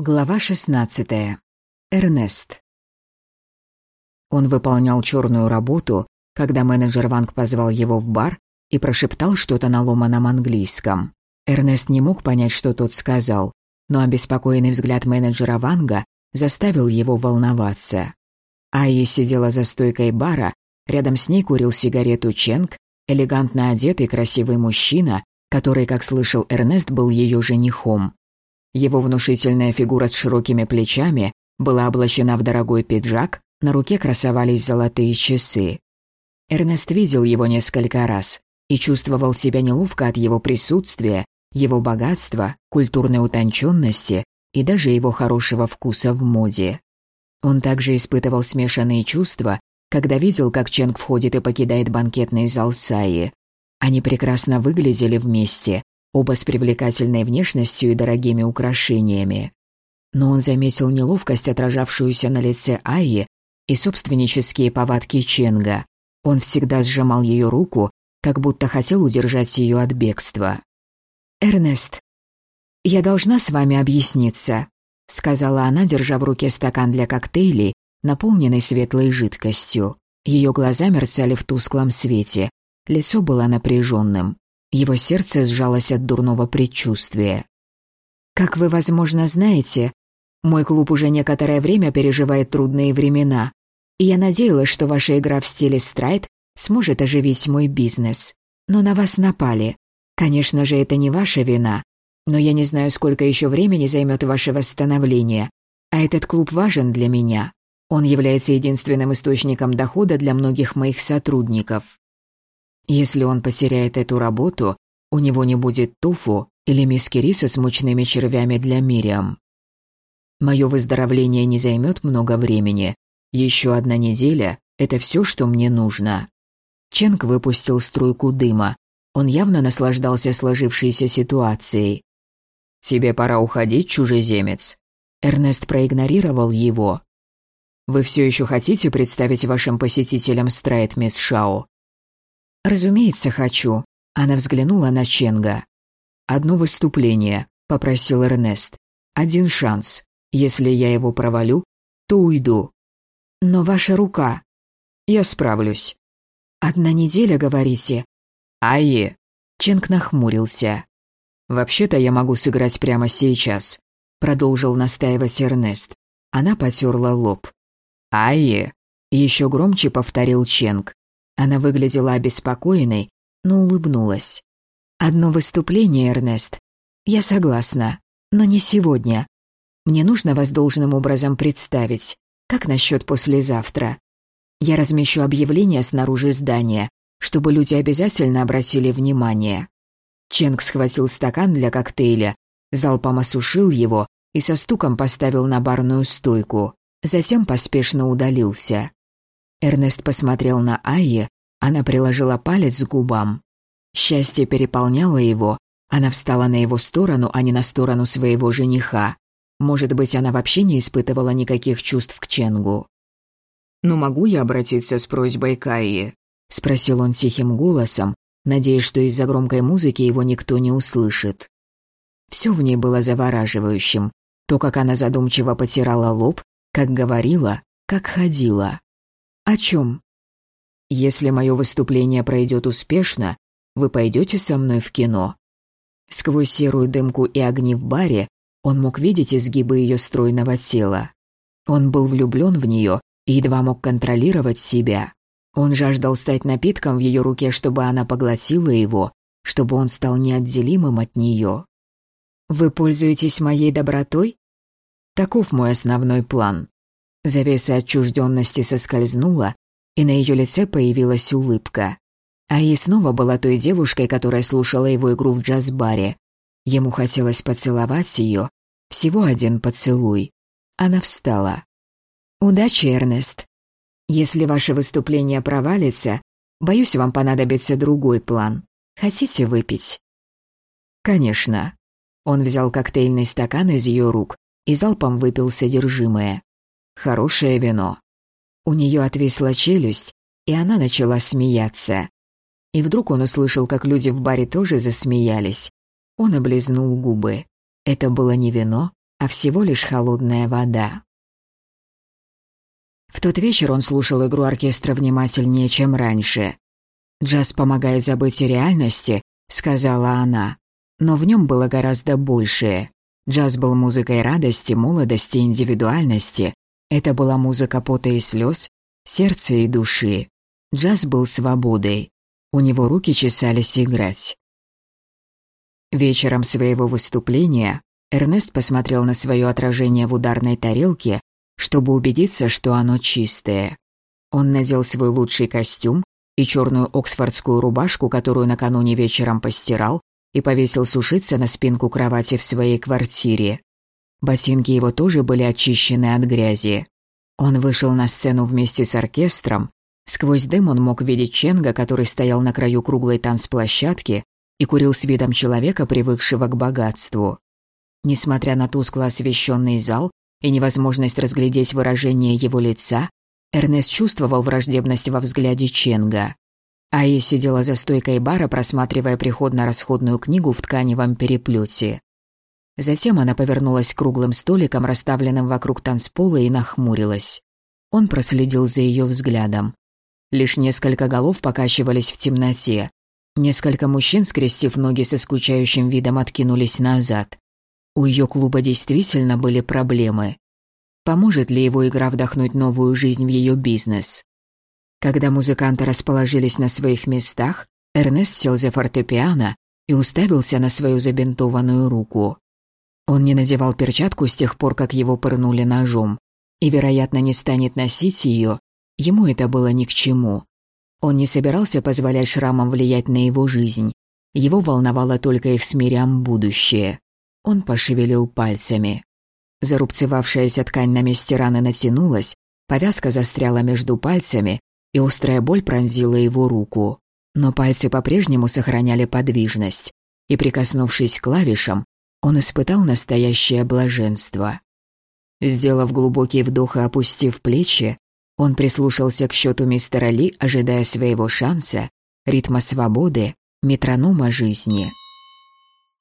Глава 16. Эрнест. Он выполнял черную работу, когда менеджер Ванг позвал его в бар и прошептал что-то на ломаном английском. Эрнест не мог понять, что тот сказал, но обеспокоенный взгляд менеджера Ванга заставил его волноваться. Айи сидела за стойкой бара, рядом с ней курил сигарету Ченг, элегантно одетый красивый мужчина, который, как слышал Эрнест, был ее женихом. Его внушительная фигура с широкими плечами была облачена в дорогой пиджак, на руке красовались золотые часы. Эрнест видел его несколько раз и чувствовал себя неловко от его присутствия, его богатства, культурной утонченности и даже его хорошего вкуса в моде. Он также испытывал смешанные чувства, когда видел, как Ченг входит и покидает банкетный зал Саи. Они прекрасно выглядели вместе, оба с привлекательной внешностью и дорогими украшениями. Но он заметил неловкость, отражавшуюся на лице Айи, и собственнические повадки Ченга. Он всегда сжимал ее руку, как будто хотел удержать ее от бегства. «Эрнест, я должна с вами объясниться», — сказала она, держа в руке стакан для коктейлей, наполненный светлой жидкостью. Ее глаза мерцали в тусклом свете, лицо было напряженным. Его сердце сжалось от дурного предчувствия. «Как вы, возможно, знаете, мой клуб уже некоторое время переживает трудные времена, и я надеялась, что ваша игра в стиле страйт сможет оживить мой бизнес. Но на вас напали. Конечно же, это не ваша вина, но я не знаю, сколько еще времени займет ваше восстановление. А этот клуб важен для меня. Он является единственным источником дохода для многих моих сотрудников. Если он потеряет эту работу, у него не будет туфу или миски риса с мучными червями для Мириам. Мое выздоровление не займет много времени. Еще одна неделя – это все, что мне нужно. Ченг выпустил струйку дыма. Он явно наслаждался сложившейся ситуацией. «Тебе пора уходить, чужеземец». Эрнест проигнорировал его. «Вы все еще хотите представить вашим посетителям Страйт, мисс Шао?» «Разумеется, хочу». Она взглянула на Ченга. «Одно выступление», — попросил Эрнест. «Один шанс. Если я его провалю, то уйду». «Но ваша рука...» «Я справлюсь». «Одна неделя, говорите?» «Айе». Ченг нахмурился. «Вообще-то я могу сыграть прямо сейчас», — продолжил настаивать Эрнест. Она потерла лоб. «Айе», — еще громче повторил Ченг. Она выглядела обеспокоенной, но улыбнулась. «Одно выступление, Эрнест. Я согласна, но не сегодня. Мне нужно вас должным образом представить. Как насчет послезавтра? Я размещу объявление снаружи здания, чтобы люди обязательно обратили внимание». Ченг схватил стакан для коктейля, залпом осушил его и со стуком поставил на барную стойку. Затем поспешно удалился. Эрнест посмотрел на Айе, она приложила палец к губам. Счастье переполняло его, она встала на его сторону, а не на сторону своего жениха. Может быть, она вообще не испытывала никаких чувств к Ченгу. «Ну могу я обратиться с просьбой к Айе?» — спросил он тихим голосом, надеясь, что из-за громкой музыки его никто не услышит. Все в ней было завораживающим. То, как она задумчиво потирала лоб, как говорила, как ходила. «О чем?» «Если мое выступление пройдет успешно, вы пойдете со мной в кино». Сквозь серую дымку и огни в баре он мог видеть изгибы ее стройного тела. Он был влюблен в нее и едва мог контролировать себя. Он жаждал стать напитком в ее руке, чтобы она поглотила его, чтобы он стал неотделимым от нее. «Вы пользуетесь моей добротой?» Таков мой основной план. Завеса отчужденности соскользнула, и на ее лице появилась улыбка. А ей снова была той девушкой, которая слушала его игру в джаз-баре. Ему хотелось поцеловать ее. Всего один поцелуй. Она встала. «Удачи, Эрнест. Если ваше выступление провалится, боюсь, вам понадобится другой план. Хотите выпить?» «Конечно». Он взял коктейльный стакан из ее рук и залпом выпил содержимое. Хорошее вино. У нее отвисла челюсть, и она начала смеяться. И вдруг он услышал, как люди в баре тоже засмеялись. Он облизнул губы. Это было не вино, а всего лишь холодная вода. В тот вечер он слушал игру оркестра внимательнее, чем раньше. «Джаз помогает забыть о реальности», — сказала она. Но в нем было гораздо большее. Джаз был музыкой радости, молодости, индивидуальности. Это была музыка пота и слез, сердца и души. Джаз был свободой. У него руки чесались играть. Вечером своего выступления Эрнест посмотрел на свое отражение в ударной тарелке, чтобы убедиться, что оно чистое. Он надел свой лучший костюм и черную оксфордскую рубашку, которую накануне вечером постирал, и повесил сушиться на спинку кровати в своей квартире. Ботинки его тоже были очищены от грязи. Он вышел на сцену вместе с оркестром. Сквозь дым он мог видеть Ченга, который стоял на краю круглой танцплощадки и курил с видом человека, привыкшего к богатству. Несмотря на тускло освещенный зал и невозможность разглядеть выражение его лица, Эрнест чувствовал враждебность во взгляде Ченга. Аи сидела за стойкой бара, просматривая приходно-расходную книгу в тканевом переплете. Затем она повернулась круглым столикам, расставленным вокруг танцпола, и нахмурилась. Он проследил за ее взглядом. Лишь несколько голов покачивались в темноте. Несколько мужчин, скрестив ноги со скучающим видом, откинулись назад. У ее клуба действительно были проблемы. Поможет ли его игра вдохнуть новую жизнь в ее бизнес? Когда музыканты расположились на своих местах, Эрнест сел за фортепиано и уставился на свою забинтованную руку. Он не надевал перчатку с тех пор, как его пырнули ножом, и, вероятно, не станет носить ее, ему это было ни к чему. Он не собирался позволять шрамам влиять на его жизнь. Его волновало только их с Мириам будущее. Он пошевелил пальцами. Зарубцевавшаяся ткань на месте раны натянулась, повязка застряла между пальцами, и острая боль пронзила его руку. Но пальцы по-прежнему сохраняли подвижность, и, прикоснувшись к клавишам, он испытал настоящее блаженство. Сделав глубокий вдох и опустив плечи, он прислушался к счету мистера Ли, ожидая своего шанса, ритма свободы, метронома жизни –